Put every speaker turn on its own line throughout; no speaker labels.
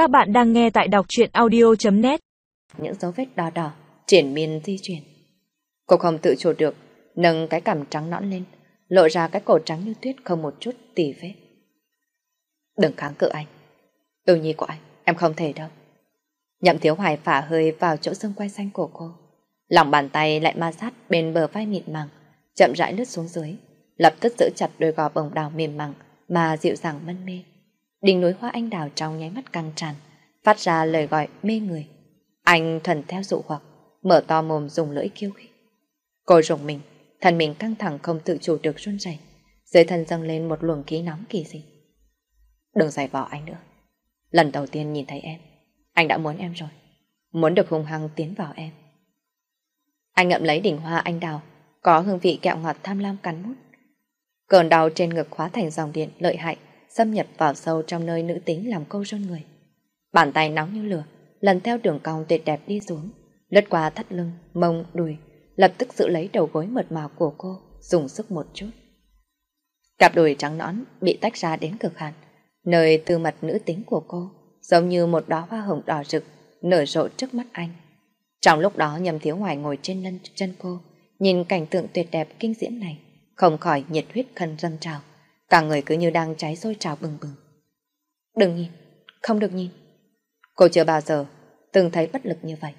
Các bạn đang nghe tại đọc truyện audio.net
Những dấu vết đỏ đỏ, triển miên di chuyển. Cô không tự chủ được, nâng cái cằm trắng nõn lên, lộ ra cái cổ trắng như tuyết không một chút tì vết. Đừng kháng cự anh. Yêu nhi của anh, em không thể đâu. Nhậm thiếu hoài phả hơi vào chỗ xương quay xanh của cô. Lòng bàn tay lại ma sát bên bờ vai mịn màng, chậm rãi lướt xuống dưới, lập tức giữ chặt đôi gò bồng đào mềm màng mà dịu dàng mân mê. Đỉnh núi hoa anh đào trong nháy mắt căng tràn, phát ra lời gọi mê người. Anh thuần theo dụ hoặc, mở to mồm dùng lưỡi kêu khích. Cô rùng mình, thân mình căng thẳng không tự chủ được run rẩy, dưới thân dâng lên một luồng khí nóng kỳ dị. Đừng giải vò anh nữa. Lần đầu tiên nhìn thấy em, anh đã muốn em rồi. Muốn được hung hăng tiến vào em. Anh ngậm lấy đỉnh hoa anh đào, có hương vị kẹo ngọt tham lam cắn mút. Cơn đau trên ngực khóa thành dòng điện lợi hại, xâm nhập vào sâu trong nơi nữ tính làm câu rôn người. Bàn tay nóng như lửa, lần theo đường cong tuyệt đẹp đi xuống, lướt qua thắt lưng, mông, đùi, lập tức giữ lấy đầu gối mượt mà của cô, dùng sức một chút. Cặp đùi trắng nõn bị tách ra đến cực hạn, nơi từ mặt nữ tính của cô, giống như một đóa hoa hồng đỏ rực, nở rộ trước mắt anh. Trong lúc đó nhầm thiếu hoài ngồi trên lân chân cô, nhìn cảnh tượng tuyệt đẹp kinh diễm này, không khỏi nhiệt huyết khân dâng trào. Cả người cứ như đang cháy sôi trào bừng bừng. Đừng nhìn, không được nhìn. Cô chưa bao giờ từng thấy bất lực như vậy.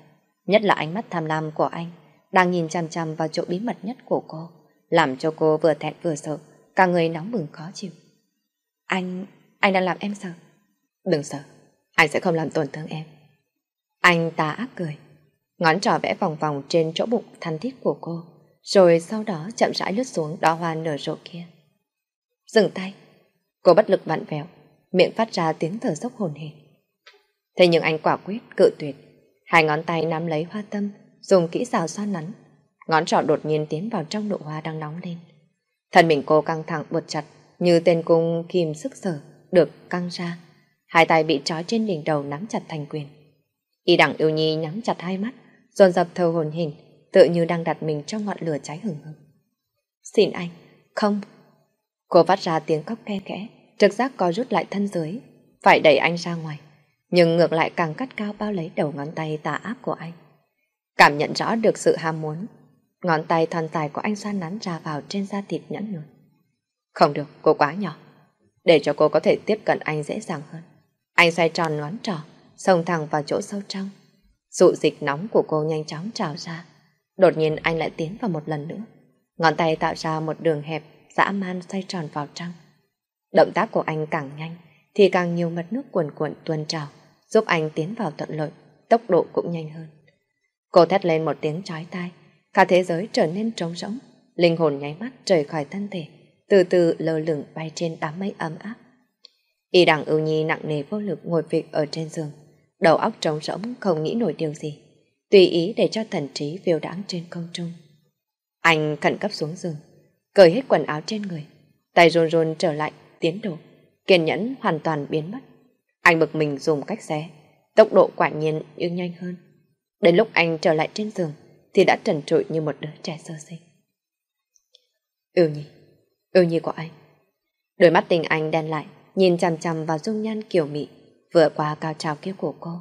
Nhất là ánh mắt tham lam của anh đang nhìn chăm chăm vào chỗ bí mật nhất của cô, làm cho cô vừa thẹn vừa sợ, cả người nóng bừng khó chịu. Anh, anh đang làm em sợ. Đừng sợ, anh sẽ không làm tổn thương em. Anh ta ác cười, ngón trỏ vẽ vòng vòng trên chỗ bụng thanh thiết của cô, rồi sau đó chậm rãi lướt xuống đóa hoa nở rộ kia. Dừng tay. Cô bất lực vặn vẹo, miệng phát ra tiếng thở dốc hồn hển. Thế nhưng anh quả quyết, cự tuyệt. Hai ngón tay nắm lấy hoa tâm, dùng kỹ xào xoa nắn. Ngón trỏ đột nhiên tiến vào trong nụ hoa đang nóng lên. Thân mình cô căng thẳng buộc chặt, như tên cung kìm sức sở, được căng ra. Hai tay bị trói trên đỉnh đầu nắm chặt thành quyền. Y đẳng yêu nhi nhắm chặt hai mắt, dồn dập thâu hồn hình, tự như đang đặt mình trong ngọn lửa cháy hừng hực. Xin anh, không, Cô phát ra tiếng khóc khe khẽ, trực giác co rút lại thân dưới, phải đẩy anh ra ngoài, nhưng ngược lại càng cắt cao bao lấy đầu ngón tay tà ác của anh. Cảm nhận rõ được sự ham muốn, ngón tay thon dài của anh xoan nắn ra vào trên da thịt nhẫn nhụt. Không được, cô quá nhỏ, để cho cô có thể tiếp cận anh dễ dàng hơn. Anh xoay tròn ngón trỏ, xông thẳng vào chỗ sâu trong. Dụ dịch nóng của cô nhanh chóng trào ra. Đột nhiên anh lại tiến vào một lần nữa. Ngón tay tạo ra một đường hẹp dã man xoay tròn vào trong. Động tác của anh càng nhanh, thì càng nhiều mật nước cuồn cuộn tuôn trào, giúp anh tiến vào thuận lợi, tốc độ cũng nhanh hơn. Cô thét lên một tiếng chói tai, cả thế giới trở nên trống rỗng, linh hồn nháy mắt rời khỏi thân thể, từ từ lơ lửng bay trên đám mây ấm áp. Y đằng ưu nhi nặng nề vô lực ngồi phịch ở trên giường, đầu óc trống rỗng không nghĩ nổi điều gì, tùy ý để cho thần trí phiêu đãng trên không trung. Anh khẩn cấp xuống giường, cởi hết quần áo trên người, tay rôn rôn trở lại, tiến độ, kiên nhẫn hoàn toàn biến mất. Anh bực mình dùng cách xé, tốc độ quả nhiên như nhanh hơn. Đến lúc anh trở lại trên giường, thì đã trần trụi như một đứa trẻ sơ sinh. Yêu nhi, yêu nhi của anh. Đôi mắt tình anh đen lại, nhìn chằm chằm vào dung nhan kiểu mị, vừa qua cao trào kia của cô.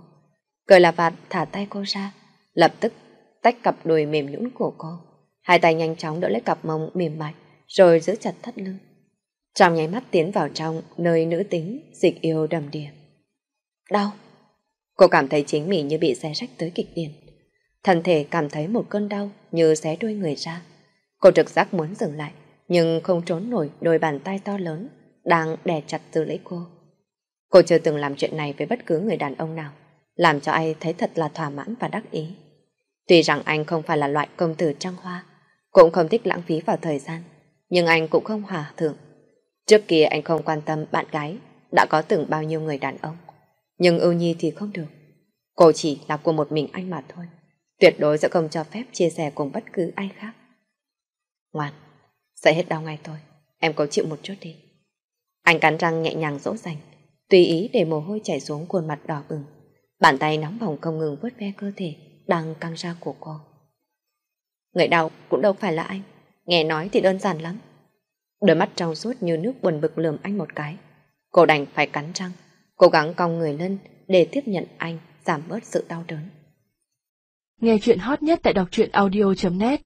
cười là vạt thả tay cô ra, lập tức tách cặp đùi mềm nhũn của cô. Hai tay nhanh chóng đỡ lấy cặp mông mềm mại, rồi giữ chặt thắt lưng. Trong nháy mắt tiến vào trong nơi nữ tính dịch yêu đầm đìa. Đau. Cô cảm thấy chính mình như bị xé rách tới kịch điển. Thân thể cảm thấy một cơn đau như xé đuôi người ra. Cô trực giác muốn dừng lại, nhưng không trốn nổi đôi bàn tay to lớn đang đè chặt từ lấy cô. Cô chưa từng làm chuyện này với bất cứ người đàn ông nào, làm cho ai thấy thật là thỏa mãn và đắc ý. Tuy rằng anh không phải là loại công tử trăng hoa, cũng không thích lãng phí vào thời gian, nhưng anh cũng không hòa thượng. Trước kia anh không quan tâm bạn gái đã có từng bao nhiêu người đàn ông, nhưng ưu nhi thì không được. Cô chỉ là của một mình anh mà thôi, tuyệt đối sẽ không cho phép chia sẻ cùng bất cứ ai khác. Ngoan, sẽ hết đau ngay thôi, em có chịu một chút đi. Anh cắn răng nhẹ nhàng dỗ dành, tùy ý để mồ hôi chảy xuống khuôn mặt đỏ bừng. Bàn tay nóng bỏng không ngừng vuốt ve cơ thể đang căng ra của cô. Người đau cũng đâu phải là anh. Nghe nói thì đơn giản lắm. Đôi mắt trong suốt như nước buồn bực lườm anh một cái. Cô đành phải cắn răng, cố gắng cong người lên, để tiếp nhận anh giảm bớt sự đau đớn.
Nghe chuyện hot nhất tại đọc truyện audio.net